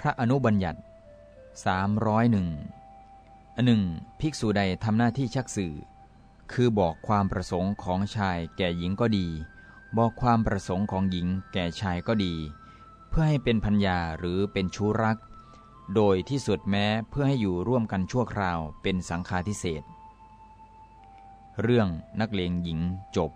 พระอนุบัญญัติสามร้อยหนึ่งหนึ่งภิกษุใดทำหน้าที่ชักสื่อ คือบอกความประสงค์ของชายแก่หญิงก็ดี บอกความประสงค์ของหญิงแก่ชายก็ดี เพื่อให้เป็นพัญญาหรือเป็นชู้รัก โดยที่สุดแม้เพื่อให้อยู่ร่วมกันชั่วคราวเป็นสังฆาทิเศษเรื่องนักเลงหญิงจบ